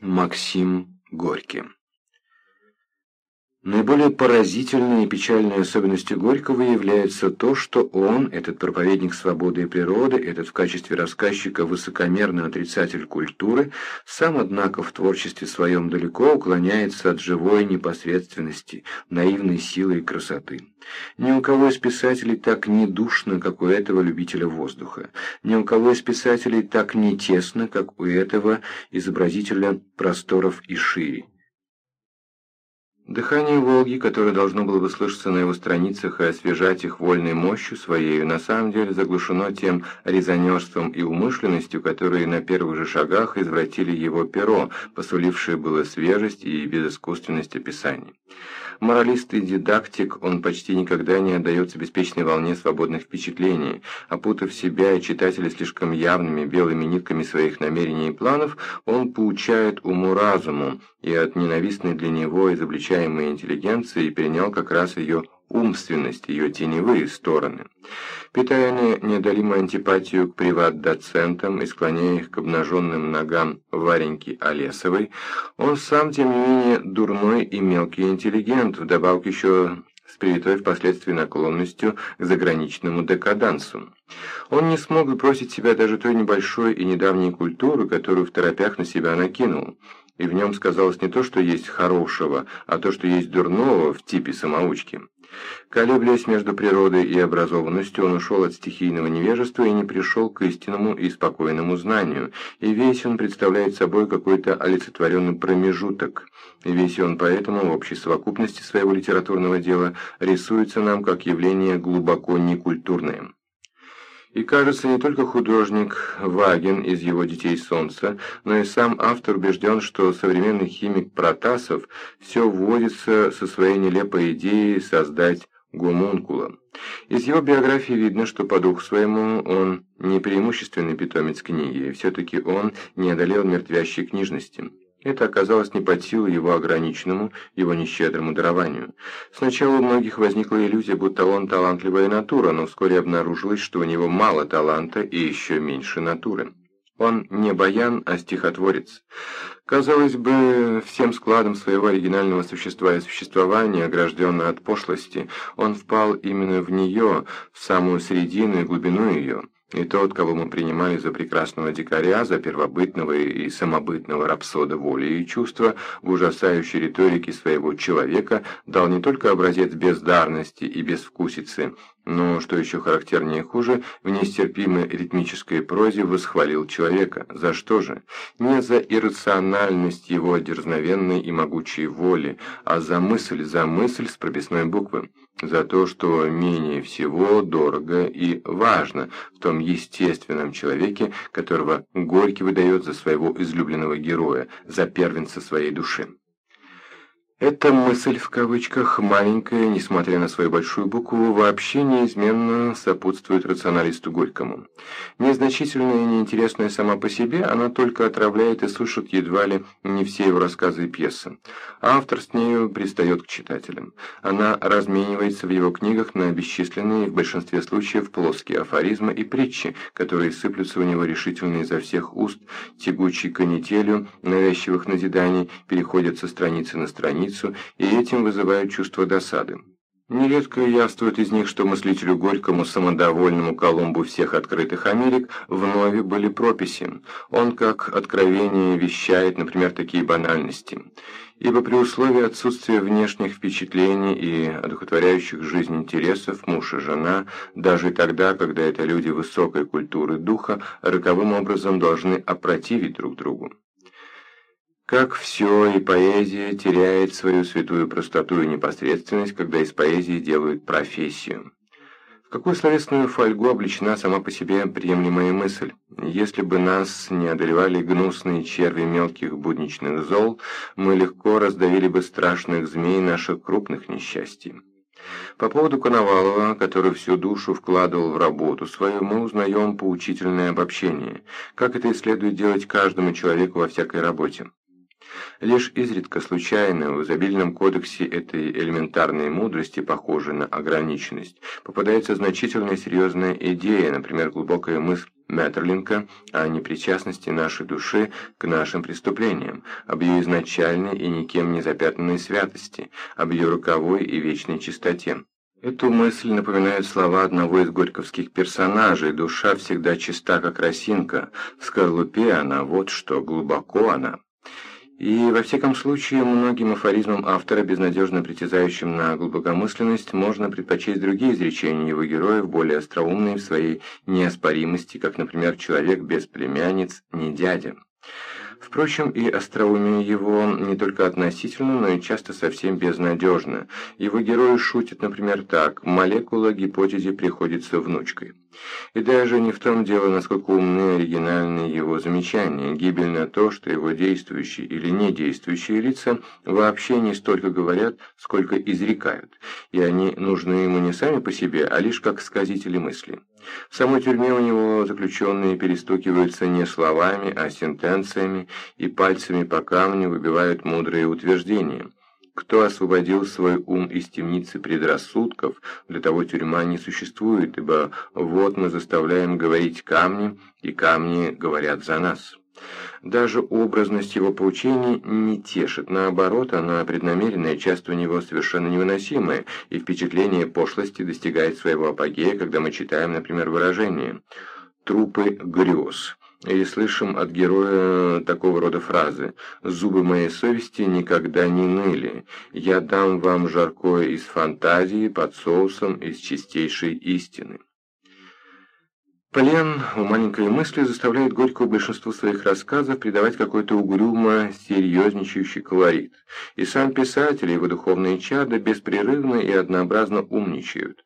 Максим Горький Наиболее поразительной и печальной особенностью Горького является то, что он, этот проповедник свободы и природы, этот в качестве рассказчика высокомерный отрицатель культуры, сам, однако, в творчестве своем далеко уклоняется от живой непосредственности, наивной силы и красоты. Ни у кого из писателей так не душно, как у этого любителя воздуха. Ни у кого из писателей так не тесно, как у этого изобразителя просторов и шире. Дыхание Волги, которое должно было бы слышаться на его страницах и освежать их вольной мощью своей, на самом деле заглушено тем резонерством и умышленностью, которые на первых же шагах извратили его перо, посулившее было свежесть и безыскусственность описаний. Моралист и дидактик, он почти никогда не отдается беспечной волне свободных впечатлений. Опутав себя и читателя слишком явными белыми нитками своих намерений и планов, он поучает уму-разуму, и от ненавистной для него изобличаемой интеллигенции перенял как раз ее умственность, ее теневые стороны. Питая неодолимую антипатию к приват-доцентам и склоняя их к обнаженным ногам Вареньки Олесовой, он сам, тем не менее, дурной и мелкий интеллигент, вдобавок еще с привитой впоследствии наклонностью к заграничному декадансу. Он не смог бросить себя даже той небольшой и недавней культуры, которую в торопях на себя накинул и в нем сказалось не то, что есть хорошего, а то, что есть дурного в типе самоучки. Колеблясь между природой и образованностью, он ушел от стихийного невежества и не пришел к истинному и спокойному знанию, и весь он представляет собой какой-то олицетворенный промежуток, и весь он поэтому в общей совокупности своего литературного дела рисуется нам как явление глубоко некультурное. И кажется, не только художник Ваген из его «Детей солнца», но и сам автор убежден, что современный химик Протасов все вводится со своей нелепой идеей создать гомункула. Из его биографии видно, что по духу своему он не преимущественный питомец книги, все-таки он не одолел мертвящей книжности. Это оказалось не под силу его ограниченному, его нещедрому дарованию. Сначала у многих возникла иллюзия, будто он талантливая натура, но вскоре обнаружилось, что у него мало таланта и еще меньше натуры. Он не баян, а стихотворец. Казалось бы, всем складом своего оригинального существа и существования, огражденного от пошлости, он впал именно в нее, в самую середину и глубину ее. И тот, кого мы принимали за прекрасного дикаря, за первобытного и самобытного рапсода воли и чувства, в ужасающей риторике своего человека дал не только образец бездарности и безвкусицы, но, что еще характернее хуже, в нестерпимой ритмической прозе восхвалил человека. За что же? Не за иррациональность его дерзновенной и могучей воли, а за мысль, за мысль с прописной буквы. За то, что менее всего дорого и важно в том естественном человеке, которого Горький выдает за своего излюбленного героя, за первенца своей души. Эта мысль в кавычках маленькая, несмотря на свою большую букву, вообще неизменно сопутствует рационалисту Горькому. Незначительная и неинтересная сама по себе, она только отравляет и сушит едва ли не все его рассказы и пьесы. Автор с нею пристает к читателям. Она разменивается в его книгах на бесчисленные, в большинстве случаев, плоские афоризмы и притчи, которые сыплются у него решительно изо всех уст, тягучей канителью навязчивых назиданий, переходят со страницы на страницу, страницу и этим вызывают чувство досады. Нередко явствует из них, что мыслителю Горькому, самодовольному Колумбу всех открытых Америк, вновь были прописи. Он, как откровение, вещает, например, такие банальности. Ибо при условии отсутствия внешних впечатлений и одухотворяющих жизнь интересов муж и жена, даже тогда, когда это люди высокой культуры духа, роковым образом должны опротивить друг другу. Как все, и поэзия теряет свою святую простоту и непосредственность, когда из поэзии делают профессию. В какую словесную фольгу обличена сама по себе приемлемая мысль? Если бы нас не одолевали гнусные черви мелких будничных зол, мы легко раздавили бы страшных змей наших крупных несчастий. По поводу Коновалова, который всю душу вкладывал в работу свою, мы узнаем поучительное обобщение, как это и следует делать каждому человеку во всякой работе. Лишь изредка случайно в изобильном кодексе этой элементарной мудрости, похожей на ограниченность, попадается значительная серьезная идея, например, глубокая мысль Меттерлинка о непричастности нашей души к нашим преступлениям, об ее изначальной и никем не запятнанной святости, об ее роковой и вечной чистоте. Эту мысль напоминают слова одного из горьковских персонажей «Душа всегда чиста, как росинка, в скорлупе она, вот что, глубоко она». И, во всяком случае, многим афоризмам автора, безнадежно притязающим на глубокомысленность, можно предпочесть другие изречения его героев, более остроумные в своей неоспоримости, как, например, «человек без племянниц, не дядя». Впрочем, и остроумие его не только относительно, но и часто совсем безнадежно. Его герои шутят, например, так «молекула гипотезе приходится внучкой». И даже не в том дело, насколько умны и оригинальны его замечания. Гибельно то, что его действующие или недействующие лица вообще не столько говорят, сколько изрекают. И они нужны ему не сами по себе, а лишь как сказители мысли. В самой тюрьме у него заключенные перестукиваются не словами, а сентенциями, и пальцами по камню выбивают мудрые утверждения. Кто освободил свой ум из темницы предрассудков, для того тюрьма не существует, ибо вот мы заставляем говорить камни, и камни говорят за нас. Даже образность его поучений не тешит, наоборот, она преднамеренная, часто у него совершенно невыносимая, и впечатление пошлости достигает своего апогея, когда мы читаем, например, выражение «трупы грез», или слышим от героя такого рода фразы «Зубы моей совести никогда не ныли. Я дам вам жаркое из фантазии под соусом из чистейшей истины». Плен у маленькой мысли заставляет Горького большинству своих рассказов придавать какой-то угрюмо серьезничающий колорит. И сам писатель и его духовные чада беспрерывно и однообразно умничают.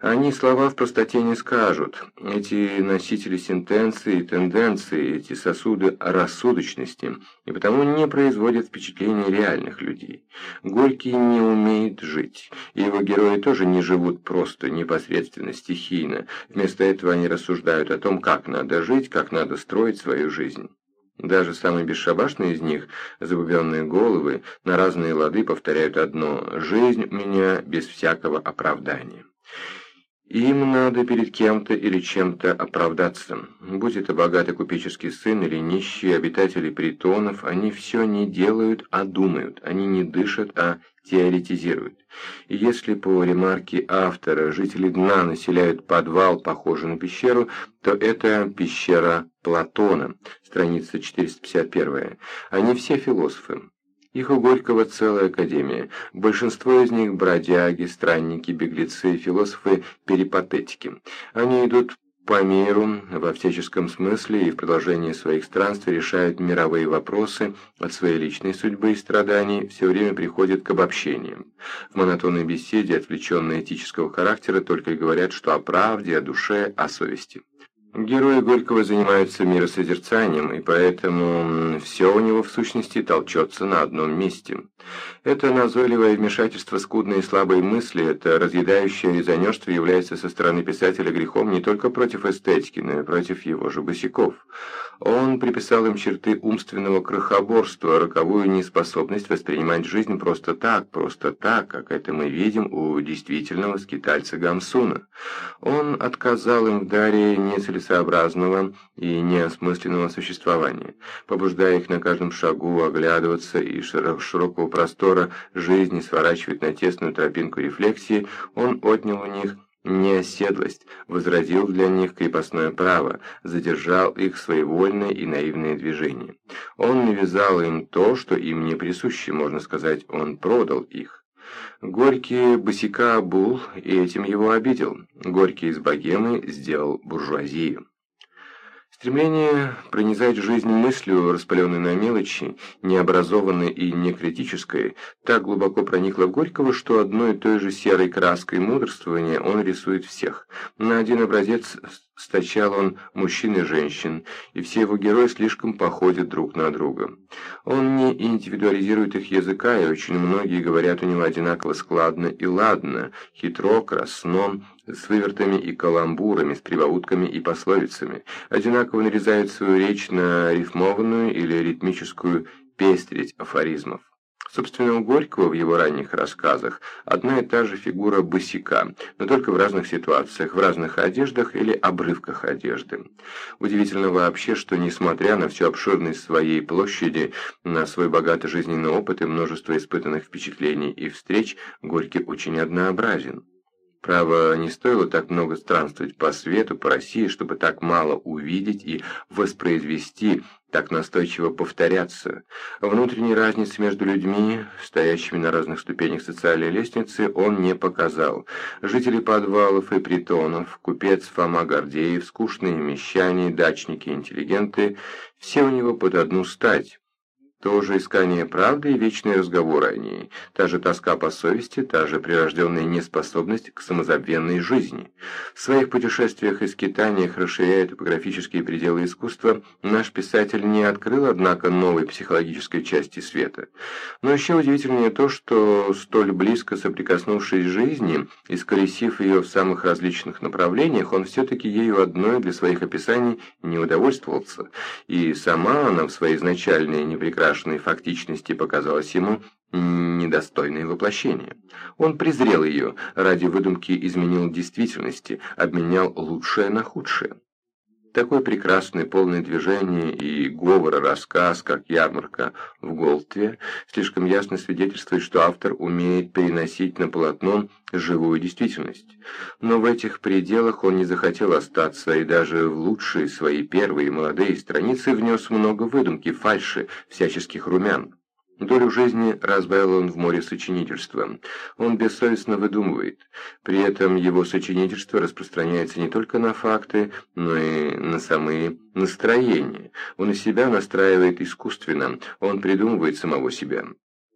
Они слова в простоте не скажут. Эти носители сентенции и тенденции, эти сосуды рассудочности, и потому не производят впечатления реальных людей. Горький не умеет жить, его герои тоже не живут просто, непосредственно, стихийно. Вместо этого они рассуждают о том, как надо жить, как надо строить свою жизнь. Даже самые бесшабашные из них, забубенные головы, на разные лады повторяют одно «жизнь у меня без всякого оправдания». Им надо перед кем-то или чем-то оправдаться. Будь это богатый купеческий сын или нищие обитатели притонов, они все не делают, а думают. Они не дышат, а теоретизируют. И если по ремарке автора жители дна населяют подвал, похожий на пещеру, то это пещера Платона, страница 451. Они все философы. Их у Горького целая академия. Большинство из них бродяги, странники, беглецы, философы, перипатетики. Они идут по миру во всяческом смысле и в продолжении своих странствий решают мировые вопросы от своей личной судьбы и страданий, все время приходят к обобщениям. В монотонной беседе, отвлеченной этического характера, только и говорят, что о правде, о душе, о совести. Герои Горького занимаются миросозерцанием, и поэтому все у него в сущности толчется на одном месте. Это назойливое вмешательство скудной и слабой мысли, это разъедающее резонерство является со стороны писателя грехом не только против эстетики, но и против его же босиков. Он приписал им черты умственного крохоборства, роковую неспособность воспринимать жизнь просто так, просто так, как это мы видим у действительного скитальца Гамсуна. Он отказал им в даре нецелесообразного и неосмысленного существования, побуждая их на каждом шагу оглядываться и широкого простора жизни сворачивать на тесную тропинку рефлексии, он отнял у них неоседлость, возродил для них крепостное право, задержал их своевольное и наивное движение. Он навязал им то, что им не присуще, можно сказать, он продал их. Горький босика обул и этим его обидел. Горький из богемы сделал буржуазию. Стремление пронизать жизнь мыслью, распаленной на мелочи, необразованной и некритической, так глубоко проникло в Горького, что одной и той же серой краской мудрствования он рисует всех. На один образец стачал он мужчин и женщин, и все его герои слишком походят друг на друга. Он не индивидуализирует их языка, и очень многие говорят у него одинаково складно и ладно, хитро, красно, с вывертами и каламбурами, с прибаутками и пословицами, одинаково нарезают свою речь на рифмованную или ритмическую пестрить афоризмов. Собственно, у Горького в его ранних рассказах одна и та же фигура босика, но только в разных ситуациях, в разных одеждах или обрывках одежды. Удивительно вообще, что несмотря на всю обширность своей площади, на свой богатый жизненный опыт и множество испытанных впечатлений и встреч, Горький очень однообразен. Право, не стоило так много странствовать по свету, по России, чтобы так мало увидеть и воспроизвести, так настойчиво повторяться. Внутренней разницы между людьми, стоящими на разных ступенях социальной лестницы, он не показал. Жители подвалов и притонов, купец Фома Гордеев, скучные мещане, дачники, интеллигенты – все у него под одну стать. Тоже искание правды и вечные разговоры о ней, та же тоска по совести, та же прирожденная неспособность к самозабвенной жизни. В своих путешествиях и скитаниях, расширяя топографические пределы искусства, наш писатель не открыл, однако, новой психологической части света. Но еще удивительнее то, что, столь близко соприкоснувшись с жизнью, исколесив ее в самых различных направлениях, он все-таки ею одной для своих описаний не удовольствовался, и сама она в своей изначальной непрекрасной страшной фактичности показалась ему недостойное воплощение. Он презрел ее, ради выдумки изменил действительности, обменял лучшее на худшее. Такой прекрасный, полный движения и говора рассказ, как «Ярмарка» в Голтве, слишком ясно свидетельствует, что автор умеет переносить на полотно живую действительность. Но в этих пределах он не захотел остаться, и даже в лучшие свои первые молодые страницы внес много выдумки, фальши, всяческих румян. Долю жизни разбавил он в море сочинительства. Он бессовестно выдумывает. При этом его сочинительство распространяется не только на факты, но и на самые настроения. Он и себя настраивает искусственно, он придумывает самого себя.